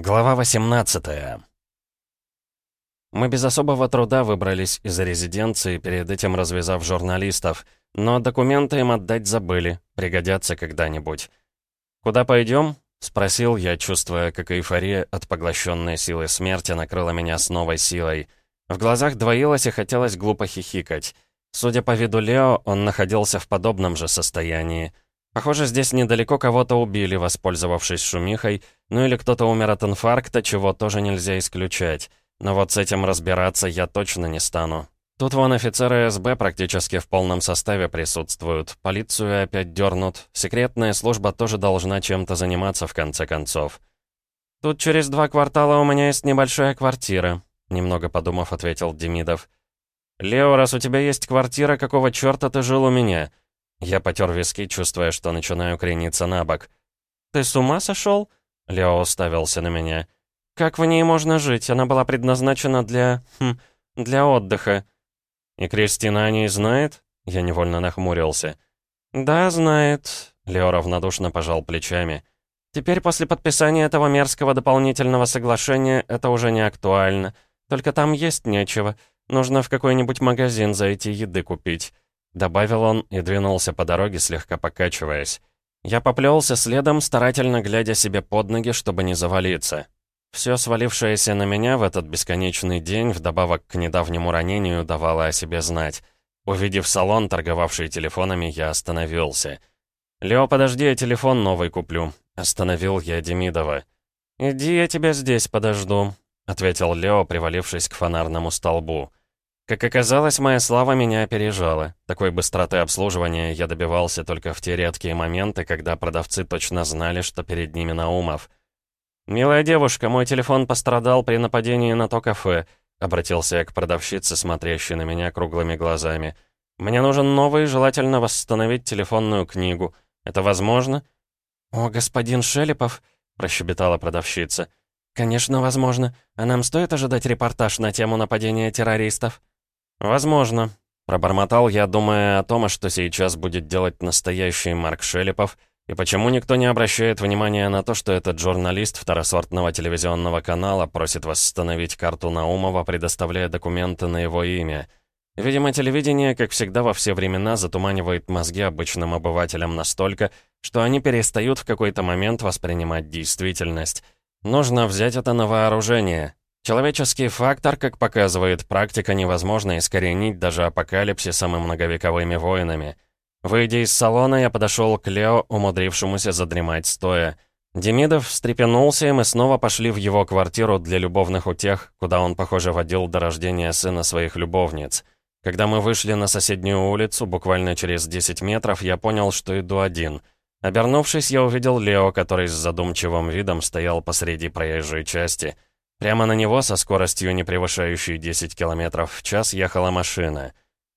Глава 18 Мы без особого труда выбрались из резиденции, перед этим развязав журналистов, но документы им отдать забыли, пригодятся когда-нибудь. «Куда пойдем?» — спросил я, чувствуя, как эйфория от поглощенной силы смерти накрыла меня с новой силой. В глазах двоилось и хотелось глупо хихикать. Судя по виду Лео, он находился в подобном же состоянии — Похоже, здесь недалеко кого-то убили, воспользовавшись шумихой, ну или кто-то умер от инфаркта, чего тоже нельзя исключать. Но вот с этим разбираться я точно не стану. Тут вон офицеры СБ практически в полном составе присутствуют, полицию опять дернут, секретная служба тоже должна чем-то заниматься в конце концов. «Тут через два квартала у меня есть небольшая квартира», немного подумав, ответил Демидов. «Лео, раз у тебя есть квартира, какого черта ты жил у меня?» Я потер виски, чувствуя, что начинаю крениться на бок. «Ты с ума сошел?» Лео уставился на меня. «Как в ней можно жить? Она была предназначена для... Хм, для отдыха». «И Кристина о ней знает?» Я невольно нахмурился. «Да, знает», — Лео равнодушно пожал плечами. «Теперь после подписания этого мерзкого дополнительного соглашения это уже не актуально. Только там есть нечего. Нужно в какой-нибудь магазин зайти еды купить». Добавил он и двинулся по дороге, слегка покачиваясь. Я поплелся следом, старательно глядя себе под ноги, чтобы не завалиться. Все свалившееся на меня в этот бесконечный день, вдобавок к недавнему ранению, давало о себе знать. Увидев салон, торговавший телефонами, я остановился. «Лео, подожди, я телефон новый куплю», — остановил я Демидова. «Иди, я тебя здесь подожду», — ответил Лео, привалившись к фонарному столбу. Как оказалось, моя слава меня опережала. Такой быстроты обслуживания я добивался только в те редкие моменты, когда продавцы точно знали, что перед ними Наумов. «Милая девушка, мой телефон пострадал при нападении на то кафе», обратился я к продавщице, смотрящей на меня круглыми глазами. «Мне нужен новый, желательно восстановить телефонную книгу. Это возможно?» «О, господин Шелепов», — прощебетала продавщица. «Конечно, возможно. А нам стоит ожидать репортаж на тему нападения террористов?» «Возможно», — пробормотал я, думая о том, что сейчас будет делать настоящий Марк Шелепов, и почему никто не обращает внимания на то, что этот журналист второсортного телевизионного канала просит восстановить карту Наумова, предоставляя документы на его имя. Видимо, телевидение, как всегда во все времена, затуманивает мозги обычным обывателям настолько, что они перестают в какой-то момент воспринимать действительность. Нужно взять это на вооружение, Человеческий фактор, как показывает практика, невозможно искоренить даже апокалипсисом и многовековыми войнами. Выйдя из салона, я подошел к Лео, умудрившемуся задремать стоя. Демидов встрепенулся, и мы снова пошли в его квартиру для любовных утех, куда он, похоже, водил до рождения сына своих любовниц. Когда мы вышли на соседнюю улицу, буквально через 10 метров, я понял, что иду один. Обернувшись, я увидел Лео, который с задумчивым видом стоял посреди проезжей части — Прямо на него со скоростью, не превышающей 10 км в час, ехала машина.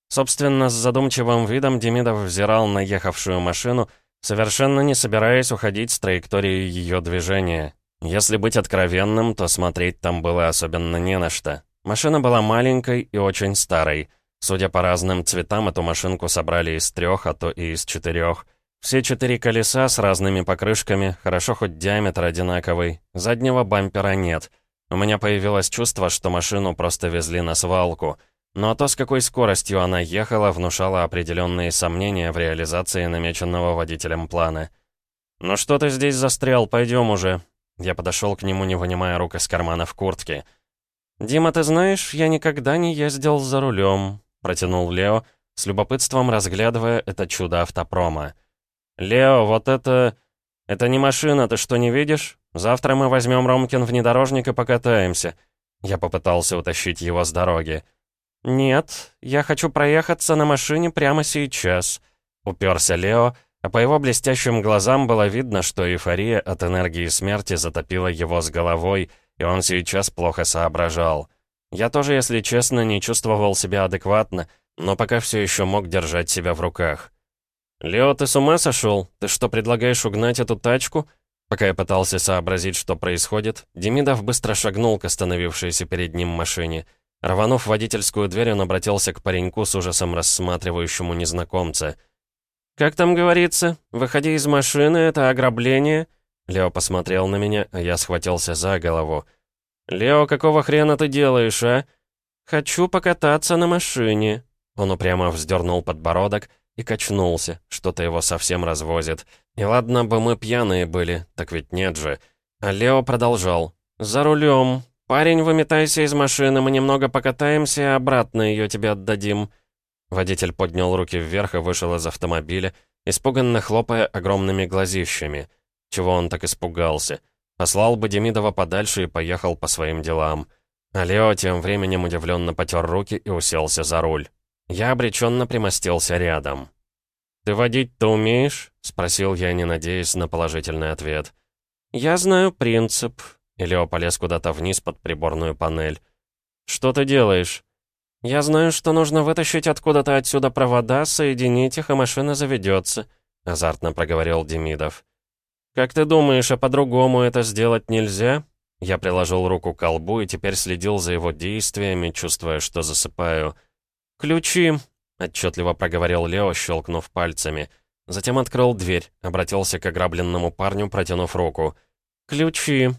Собственно, с задумчивым видом Демидов взирал на ехавшую машину, совершенно не собираясь уходить с траектории ее движения. Если быть откровенным, то смотреть там было особенно не на что. Машина была маленькой и очень старой. Судя по разным цветам, эту машинку собрали из трех, а то и из четырех. Все четыре колеса с разными покрышками, хорошо хоть диаметр одинаковый. Заднего бампера нет — у меня появилось чувство, что машину просто везли на свалку. Но то, с какой скоростью она ехала, внушало определенные сомнения в реализации намеченного водителем плана. «Ну что ты здесь застрял? Пойдем уже». Я подошел к нему, не вынимая рук из кармана в куртке. «Дима, ты знаешь, я никогда не ездил за рулем», — протянул Лео, с любопытством разглядывая это чудо автопрома. «Лео, вот это... это не машина, ты что, не видишь? Завтра мы возьмем Ромкин внедорожник и покатаемся». Я попытался утащить его с дороги. «Нет, я хочу проехаться на машине прямо сейчас», — уперся Лео, а по его блестящим глазам было видно, что эйфория от энергии смерти затопила его с головой, и он сейчас плохо соображал. Я тоже, если честно, не чувствовал себя адекватно, но пока все еще мог держать себя в руках. «Лео, ты с ума сошел? Ты что, предлагаешь угнать эту тачку?» Пока я пытался сообразить, что происходит, Демидов быстро шагнул к остановившейся перед ним машине. Рванув водительскую дверь, он обратился к пареньку с ужасом рассматривающему незнакомца. «Как там говорится? Выходи из машины, это ограбление?» Лео посмотрел на меня, а я схватился за голову. «Лео, какого хрена ты делаешь, а?» «Хочу покататься на машине». Он упрямо вздернул подбородок и качнулся, что-то его совсем развозит. И ладно бы мы пьяные были, так ведь нет же. А Лео продолжал. «За рулем. Парень, выметайся из машины, мы немного покатаемся, и обратно ее тебе отдадим». Водитель поднял руки вверх и вышел из автомобиля, испуганно хлопая огромными глазищами. Чего он так испугался? Послал бы Демидова подальше и поехал по своим делам. А Лео тем временем удивленно потер руки и уселся за руль. Я обреченно примостился рядом. «Ты водить-то умеешь?» — спросил я, не надеясь на положительный ответ. «Я знаю принцип». И Лео полез куда-то вниз под приборную панель. «Что ты делаешь?» «Я знаю, что нужно вытащить откуда-то отсюда провода, соединить их, и машина заведется», — азартно проговорил Демидов. «Как ты думаешь, а по-другому это сделать нельзя?» Я приложил руку к колбу и теперь следил за его действиями, чувствуя, что засыпаю. «Ключи», — отчетливо проговорил Лео, щелкнув пальцами. Затем открыл дверь, обратился к ограбленному парню, протянув руку. «Ключи».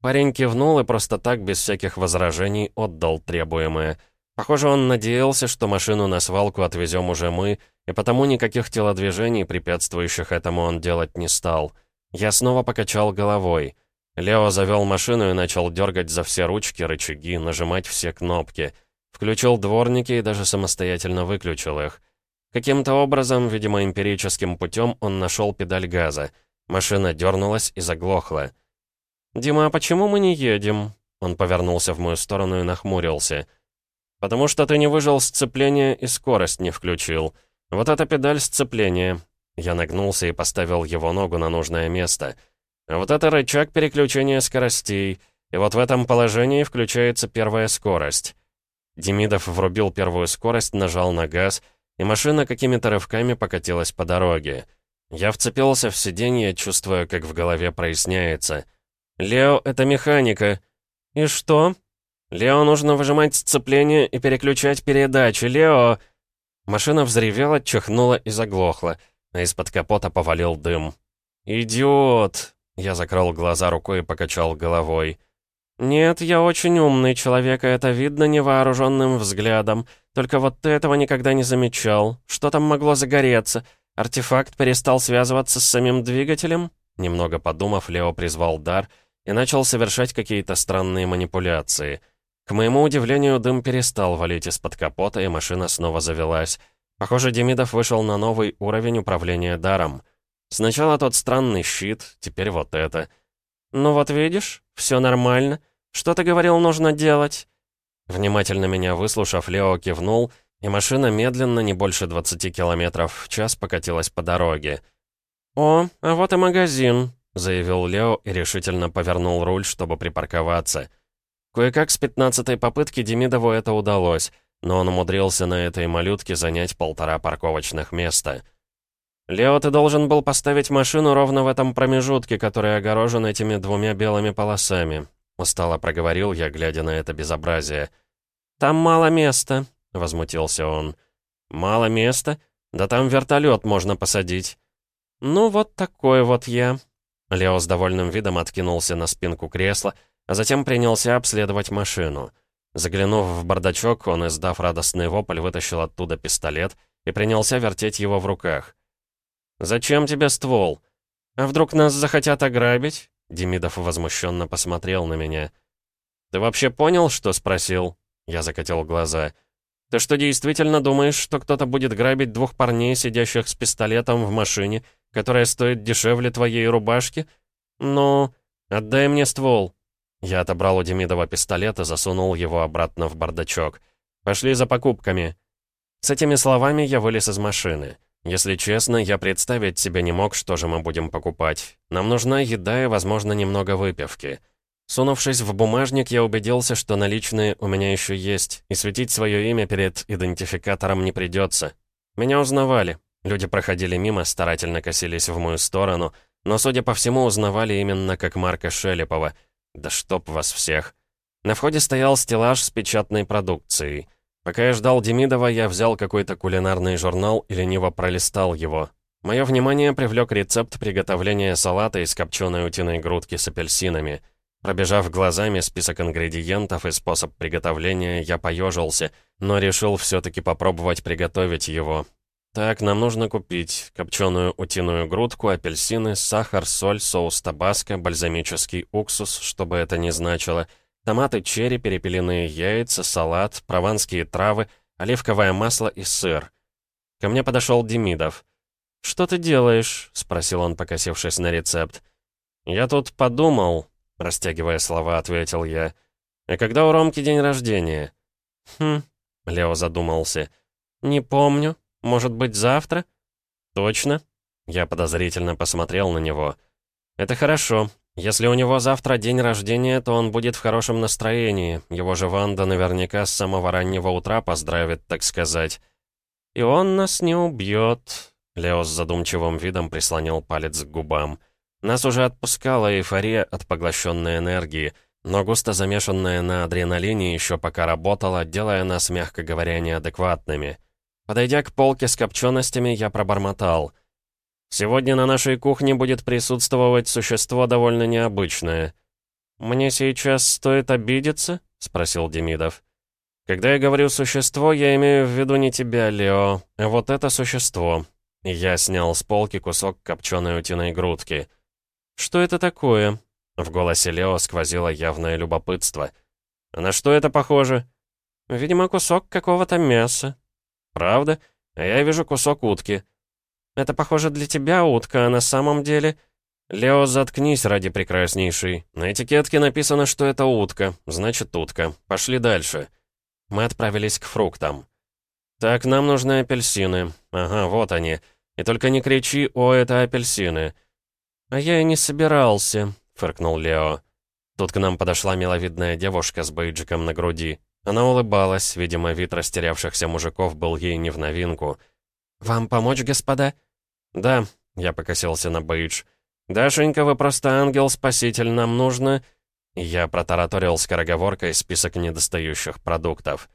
Парень кивнул и просто так, без всяких возражений, отдал требуемое — Похоже, он надеялся, что машину на свалку отвезем уже мы, и потому никаких телодвижений, препятствующих этому, он делать не стал. Я снова покачал головой. Лео завел машину и начал дергать за все ручки, рычаги, нажимать все кнопки. Включил дворники и даже самостоятельно выключил их. Каким-то образом, видимо, эмпирическим путем, он нашел педаль газа. Машина дернулась и заглохла. «Дима, а почему мы не едем?» Он повернулся в мою сторону и нахмурился. «Потому что ты не выжил сцепление и скорость не включил. Вот эта педаль сцепления». Я нагнулся и поставил его ногу на нужное место. Вот это рычаг переключения скоростей. И вот в этом положении включается первая скорость. Демидов врубил первую скорость, нажал на газ, и машина какими-то рывками покатилась по дороге. Я вцепился в сиденье, чувствуя, как в голове проясняется. «Лео, это механика». «И что?» «Лео, нужно выжимать сцепление и переключать передачи. Лео!» Машина взревела, чихнула и заглохла, а из-под капота повалил дым. «Идиот!» Я закрыл глаза рукой и покачал головой. «Нет, я очень умный человек, и это видно невооруженным взглядом. Только вот ты этого никогда не замечал. Что там могло загореться? Артефакт перестал связываться с самим двигателем?» Немного подумав, Лео призвал дар и начал совершать какие-то странные манипуляции — к моему удивлению, дым перестал валить из-под капота, и машина снова завелась. Похоже, Демидов вышел на новый уровень управления даром. Сначала тот странный щит, теперь вот это. «Ну вот видишь, все нормально. Что ты говорил, нужно делать?» Внимательно меня выслушав, Лео кивнул, и машина медленно, не больше 20 километров в час, покатилась по дороге. «О, а вот и магазин», — заявил Лео и решительно повернул руль, чтобы припарковаться. Кое-как с пятнадцатой попытки Демидову это удалось, но он умудрился на этой малютке занять полтора парковочных места. «Лео, ты должен был поставить машину ровно в этом промежутке, который огорожен этими двумя белыми полосами», — устало проговорил я, глядя на это безобразие. «Там мало места», — возмутился он. «Мало места? Да там вертолет можно посадить». «Ну, вот такой вот я». Лео с довольным видом откинулся на спинку кресла, а затем принялся обследовать машину. Заглянув в бардачок, он, издав радостный вопль, вытащил оттуда пистолет и принялся вертеть его в руках. «Зачем тебе ствол? А вдруг нас захотят ограбить?» Демидов возмущенно посмотрел на меня. «Ты вообще понял, что спросил?» Я закатил глаза. «Ты что, действительно думаешь, что кто-то будет грабить двух парней, сидящих с пистолетом в машине, которая стоит дешевле твоей рубашки? Ну, отдай мне ствол». Я отобрал у Демидова пистолет и засунул его обратно в бардачок. «Пошли за покупками». С этими словами я вылез из машины. Если честно, я представить себе не мог, что же мы будем покупать. Нам нужна еда и, возможно, немного выпивки. Сунувшись в бумажник, я убедился, что наличные у меня еще есть, и светить свое имя перед идентификатором не придется. Меня узнавали. Люди проходили мимо, старательно косились в мою сторону, но, судя по всему, узнавали именно как Марка Шелепова — да чтоб вас всех. На входе стоял стеллаж с печатной продукцией. Пока я ждал Демидова, я взял какой-то кулинарный журнал и лениво пролистал его. Мое внимание привлек рецепт приготовления салата из копченой утиной грудки с апельсинами. Пробежав глазами список ингредиентов и способ приготовления, я поежился, но решил все-таки попробовать приготовить его. Так, нам нужно купить копченую утиную грудку, апельсины, сахар, соль, соус табаско, бальзамический уксус, чтобы это не значило, томаты черри, перепелиные яйца, салат, прованские травы, оливковое масло и сыр. Ко мне подошел Демидов. «Что ты делаешь?» — спросил он, покосившись на рецепт. «Я тут подумал», — растягивая слова, ответил я. «А когда у Ромки день рождения?» «Хм», — Лео задумался. «Не помню», может быть, завтра?» «Точно?» Я подозрительно посмотрел на него. «Это хорошо. Если у него завтра день рождения, то он будет в хорошем настроении. Его же Ванда наверняка с самого раннего утра поздравит, так сказать. И он нас не убьет». Лео с задумчивым видом прислонил палец к губам. Нас уже отпускала эйфория от поглощенной энергии, но густо замешанная на адреналине еще пока работала, делая нас, мягко говоря, неадекватными. Подойдя к полке с копченостями, я пробормотал. «Сегодня на нашей кухне будет присутствовать существо довольно необычное». «Мне сейчас стоит обидеться?» — спросил Демидов. «Когда я говорю «существо», я имею в виду не тебя, Лео, а вот это существо». Я снял с полки кусок копченой утиной грудки. «Что это такое?» В голосе Лео сквозило явное любопытство. «А на что это похоже?» «Видимо, кусок какого-то мяса», «Правда? А я вижу кусок утки». «Это похоже для тебя утка, а на самом деле...» «Лео, заткнись ради прекраснейшей. На этикетке написано, что это утка. Значит, утка. Пошли дальше». Мы отправились к фруктам. «Так, нам нужны апельсины. Ага, вот они. И только не кричи, о, это апельсины». «А я и не собирался», — фыркнул Лео. Тут к нам подошла миловидная девушка с бейджиком на груди. Она улыбалась, видимо, вид растерявшихся мужиков был ей не в новинку. «Вам помочь, господа?» «Да», — я покосился на бейдж. «Дашенька, вы просто ангел-спаситель, нам нужно...» Я протараторил скороговоркой список недостающих продуктов.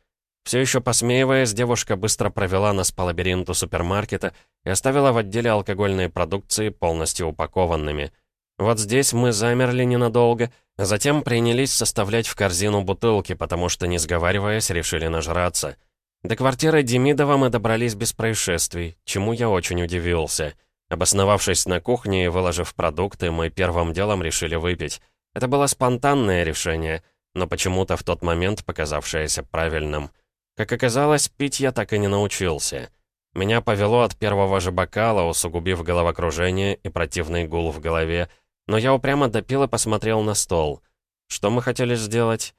Все еще посмеиваясь, девушка быстро провела нас по лабиринту супермаркета и оставила в отделе алкогольной продукции полностью упакованными. Вот здесь мы замерли ненадолго — Затем принялись составлять в корзину бутылки, потому что, не сговариваясь, решили нажраться. До квартиры Демидова мы добрались без происшествий, чему я очень удивился. Обосновавшись на кухне и выложив продукты, мы первым делом решили выпить. Это было спонтанное решение, но почему-то в тот момент показавшееся правильным. Как оказалось, пить я так и не научился. Меня повело от первого же бокала, усугубив головокружение и противный гул в голове, но я упрямо допил и посмотрел на стол. Что мы хотели сделать?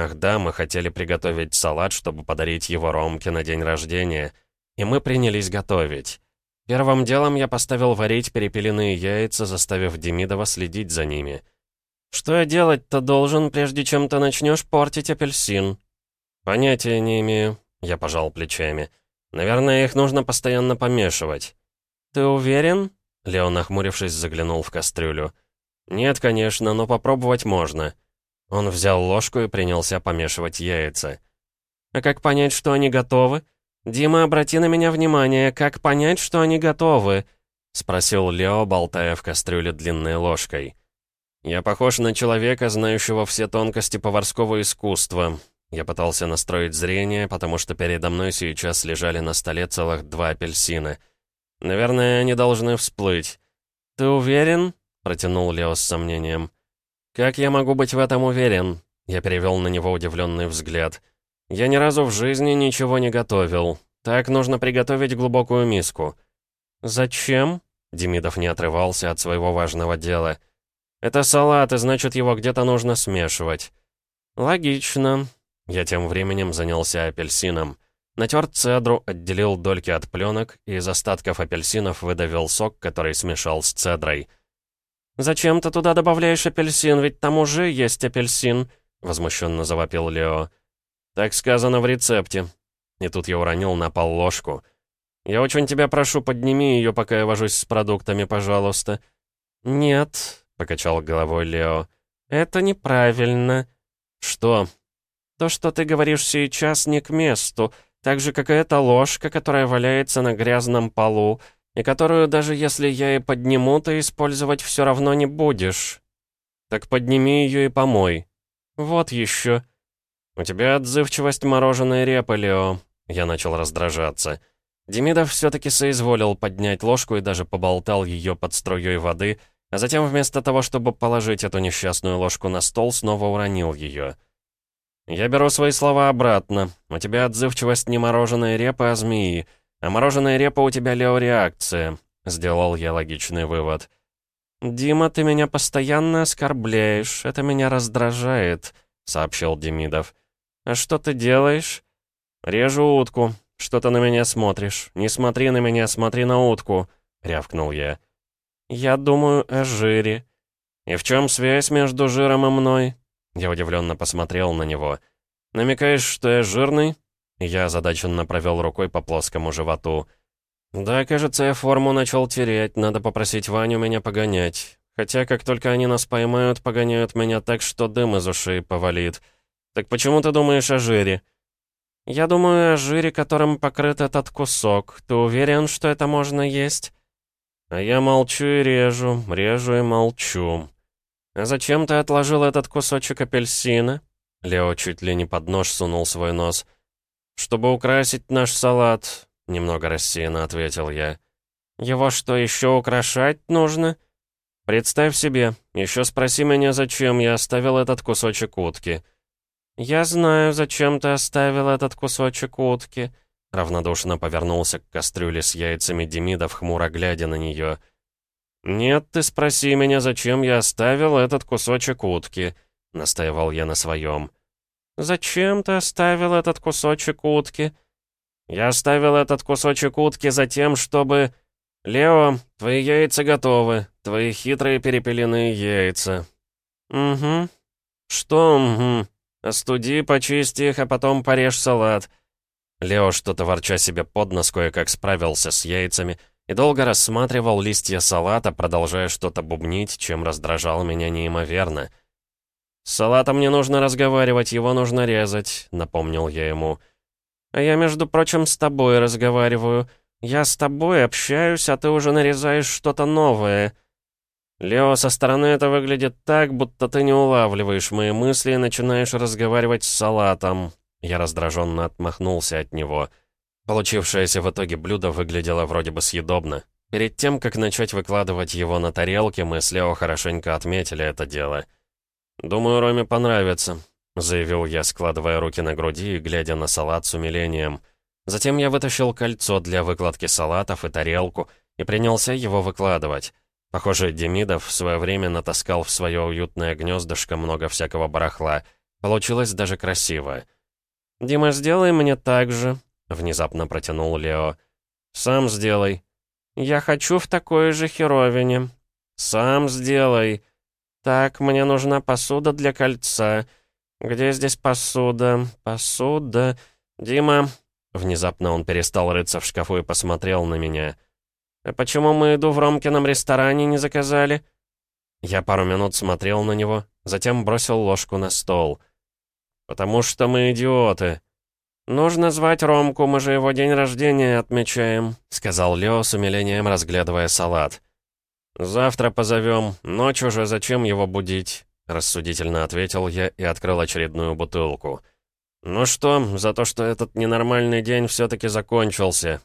Ах да, мы хотели приготовить салат, чтобы подарить его Ромке на день рождения. И мы принялись готовить. Первым делом я поставил варить перепелиные яйца, заставив Демидова следить за ними. «Что я делать-то должен, прежде чем ты начнешь портить апельсин?» «Понятия не имею», — я пожал плечами. «Наверное, их нужно постоянно помешивать». «Ты уверен?» Леон, нахмурившись, заглянул в кастрюлю. «Нет, конечно, но попробовать можно». Он взял ложку и принялся помешивать яйца. «А как понять, что они готовы? Дима, обрати на меня внимание, как понять, что они готовы?» — спросил Лео, болтая в кастрюле длинной ложкой. «Я похож на человека, знающего все тонкости поварского искусства». Я пытался настроить зрение, потому что передо мной сейчас лежали на столе целых два апельсина — «Наверное, они должны всплыть». «Ты уверен?» — протянул Лео с сомнением. «Как я могу быть в этом уверен?» Я перевел на него удивленный взгляд. «Я ни разу в жизни ничего не готовил. Так нужно приготовить глубокую миску». «Зачем?» — Демидов не отрывался от своего важного дела. «Это салат, и значит, его где-то нужно смешивать». «Логично». Я тем временем занялся апельсином. Натер цедру, отделил дольки от пленок и из остатков апельсинов выдавил сок, который смешал с цедрой. «Зачем ты туда добавляешь апельсин? Ведь там уже есть апельсин!» — возмущенно завопил Лео. «Так сказано в рецепте». И тут я уронил на пол ложку. «Я очень тебя прошу, подними ее, пока я вожусь с продуктами, пожалуйста». «Нет», — покачал головой Лео. «Это неправильно». «Что?» «То, что ты говоришь сейчас, не к месту. Так же, как и эта ложка, которая валяется на грязном полу. И которую, даже если я и подниму, ты использовать все равно не будешь. Так подними ее и помой. Вот еще. У тебя отзывчивость мороженой репы, Лео. Я начал раздражаться. Демидов все-таки соизволил поднять ложку и даже поболтал ее под струей воды, а затем вместо того, чтобы положить эту несчастную ложку на стол, снова уронил ее. «Я беру свои слова обратно. У тебя отзывчивость не мороженая репа, а змеи. А мороженая репа у тебя леореакция», — сделал я логичный вывод. «Дима, ты меня постоянно оскорбляешь. Это меня раздражает», — сообщил Демидов. «А что ты делаешь?» «Режу утку. Что ты на меня смотришь? Не смотри на меня, смотри на утку», — рявкнул я. «Я думаю о жире». «И в чем связь между жиром и мной?» Я удивленно посмотрел на него. «Намекаешь, что я жирный?» Я озадаченно провел рукой по плоскому животу. «Да, кажется, я форму начал терять, надо попросить Ваню меня погонять. Хотя, как только они нас поймают, погоняют меня так, что дым из ушей повалит. Так почему ты думаешь о жире?» «Я думаю о жире, которым покрыт этот кусок. Ты уверен, что это можно есть?» «А я молчу и режу, режу и молчу». «А зачем ты отложил этот кусочек апельсина?» Лео чуть ли не под нож сунул свой нос. «Чтобы украсить наш салат», — немного рассеянно ответил я. «Его что, еще украшать нужно?» «Представь себе, еще спроси меня, зачем я оставил этот кусочек утки». «Я знаю, зачем ты оставил этот кусочек утки», — равнодушно повернулся к кастрюле с яйцами Демидов, хмуро глядя на нее. «Нет, ты спроси меня, зачем я оставил этот кусочек утки», — настаивал я на своем. «Зачем ты оставил этот кусочек утки?» «Я оставил этот кусочек утки за тем, чтобы...» «Лео, твои яйца готовы, твои хитрые перепеленные яйца». «Угу». «Что «угу»?» «Остуди, почисти их, а потом порежь салат». Лео, что-то ворча себе под нос, кое-как справился с яйцами и долго рассматривал листья салата, продолжая что-то бубнить, чем раздражал меня неимоверно. «С салатом не нужно разговаривать, его нужно резать», — напомнил я ему. «А я, между прочим, с тобой разговариваю. Я с тобой общаюсь, а ты уже нарезаешь что-то новое». «Лео, со стороны это выглядит так, будто ты не улавливаешь мои мысли и начинаешь разговаривать с салатом». Я раздраженно отмахнулся от него. Получившееся в итоге блюдо выглядело вроде бы съедобно. Перед тем, как начать выкладывать его на тарелке, мы с Лео хорошенько отметили это дело. «Думаю, Роме понравится», — заявил я, складывая руки на груди и глядя на салат с умилением. Затем я вытащил кольцо для выкладки салатов и тарелку и принялся его выкладывать. Похоже, Демидов в свое время натаскал в свое уютное гнездышко много всякого барахла. Получилось даже красиво. «Дима, сделай мне так же», — внезапно протянул Лео. «Сам сделай». «Я хочу в такой же херовине». «Сам сделай». «Так, мне нужна посуда для кольца. Где здесь посуда? Посуда. Дима...» Внезапно он перестал рыться в шкафу и посмотрел на меня. «А почему мы еду в Ромкином ресторане не заказали?» Я пару минут смотрел на него, затем бросил ложку на стол. «Потому что мы идиоты». «Нужно звать Ромку, мы же его день рождения отмечаем», — сказал Лео с умилением, разглядывая салат. «Завтра позовем. Ночь уже, зачем его будить?» — рассудительно ответил я и открыл очередную бутылку. «Ну что, за то, что этот ненормальный день все-таки закончился,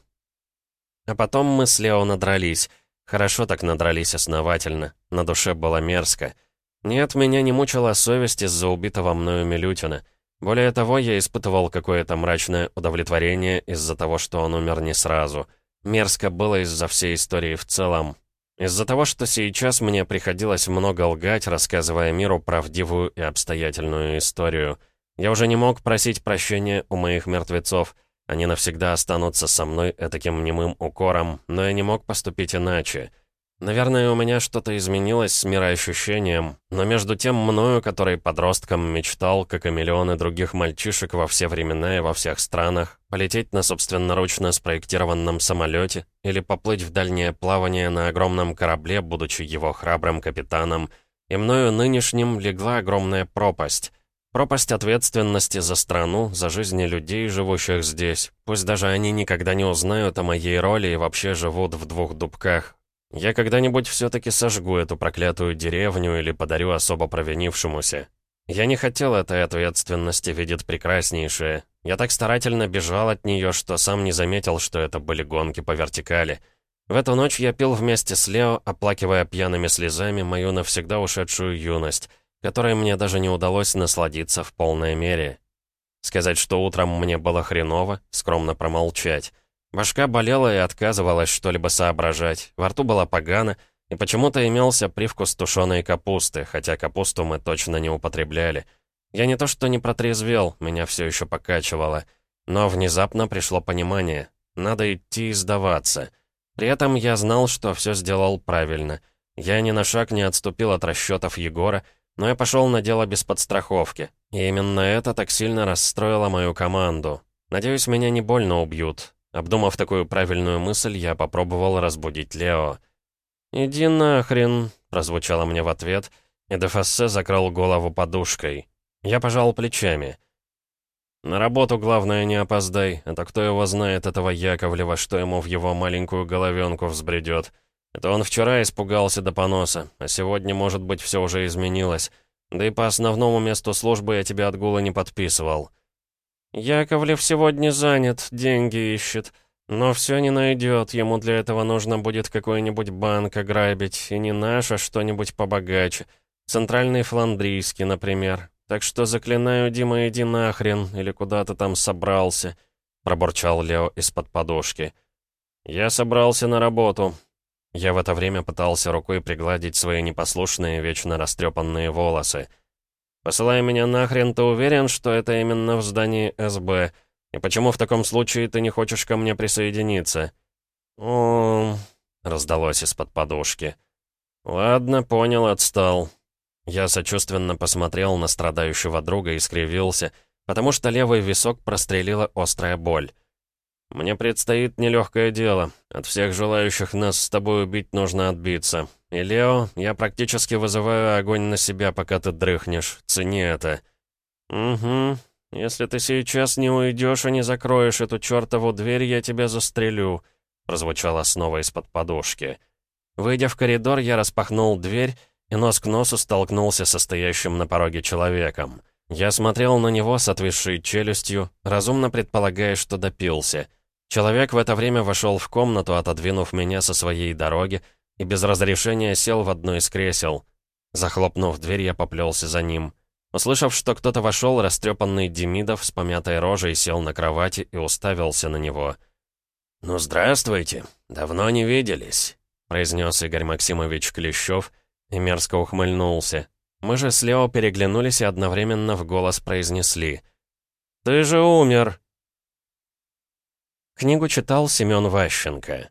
а потом мы с Лео надрались. Хорошо так надрались основательно. На душе было мерзко. Нет, меня не мучила совесть из-за убитого мною Милютина. Более того, я испытывал какое-то мрачное удовлетворение из-за того, что он умер не сразу. Мерзко было из-за всей истории в целом. Из-за того, что сейчас мне приходилось много лгать, рассказывая миру правдивую и обстоятельную историю. Я уже не мог просить прощения у моих мертвецов. Они навсегда останутся со мной этаким немым укором, но я не мог поступить иначе. Наверное, у меня что-то изменилось с мироощущением, но между тем мною, который подростком мечтал, как и миллионы других мальчишек во все времена и во всех странах, полететь на собственноручно спроектированном самолете или поплыть в дальнее плавание на огромном корабле, будучи его храбрым капитаном, и мною нынешним легла огромная пропасть — Пропасть ответственности за страну, за жизни людей, живущих здесь. Пусть даже они никогда не узнают о моей роли и вообще живут в двух дубках. Я когда-нибудь все-таки сожгу эту проклятую деревню или подарю особо провинившемуся. Я не хотел этой ответственности, видит прекраснейшее. Я так старательно бежал от нее, что сам не заметил, что это были гонки по вертикали. В эту ночь я пил вместе с Лео, оплакивая пьяными слезами мою навсегда ушедшую юность — которой мне даже не удалось насладиться в полной мере. Сказать, что утром мне было хреново, скромно промолчать. Башка болела и отказывалась что-либо соображать, во рту было погано, и почему-то имелся привкус тушеной капусты, хотя капусту мы точно не употребляли. Я не то что не протрезвел, меня все еще покачивало, но внезапно пришло понимание. Надо идти и сдаваться. При этом я знал, что все сделал правильно. Я ни на шаг не отступил от расчетов Егора, но я пошел на дело без подстраховки. И именно это так сильно расстроило мою команду. Надеюсь, меня не больно убьют. Обдумав такую правильную мысль, я попробовал разбудить Лео. «Иди нахрен», — прозвучало мне в ответ, и Дефассе закрыл голову подушкой. Я пожал плечами. «На работу, главное, не опоздай, а то кто его знает, этого Яковлева, что ему в его маленькую головенку взбредет». Это он вчера испугался до поноса, а сегодня, может быть, все уже изменилось. Да и по основному месту службы я тебя отгула не подписывал. Яковлев сегодня занят, деньги ищет. Но все не найдет, ему для этого нужно будет какой-нибудь банк ограбить, и не наш, а что-нибудь побогаче. Центральный фландрийский, например. Так что заклинаю, Дима, иди нахрен, или куда ты там собрался, пробурчал Лео из-под подушки. Я собрался на работу, я в это время пытался рукой пригладить свои непослушные, вечно растрепанные волосы. «Посылай меня нахрен, ты уверен, что это именно в здании СБ? И почему в таком случае ты не хочешь ко мне присоединиться?» «О...» — раздалось из-под подушки. «Ладно, понял, отстал». Я сочувственно посмотрел на страдающего друга и скривился, потому что левый висок прострелила острая боль. «Мне предстоит нелегкое дело. От всех желающих нас с тобой убить нужно отбиться. И, Лео, я практически вызываю огонь на себя, пока ты дрыхнешь. Цени это». «Угу. Если ты сейчас не уйдешь и не закроешь эту чертову дверь, я тебя застрелю», прозвучало снова из-под подушки. Выйдя в коридор, я распахнул дверь и нос к носу столкнулся со стоящим на пороге человеком. Я смотрел на него с отвисшей челюстью, разумно предполагая, что допился — Человек в это время вошел в комнату, отодвинув меня со своей дороги, и без разрешения сел в одно из кресел. Захлопнув дверь, я поплелся за ним. Услышав, что кто-то вошел, растрепанный Демидов с помятой рожей сел на кровати и уставился на него. «Ну, здравствуйте. Давно не виделись», — произнес Игорь Максимович Клещев и мерзко ухмыльнулся. Мы же с Лео переглянулись и одновременно в голос произнесли. «Ты же умер!» Книгу читал Семен Ващенко.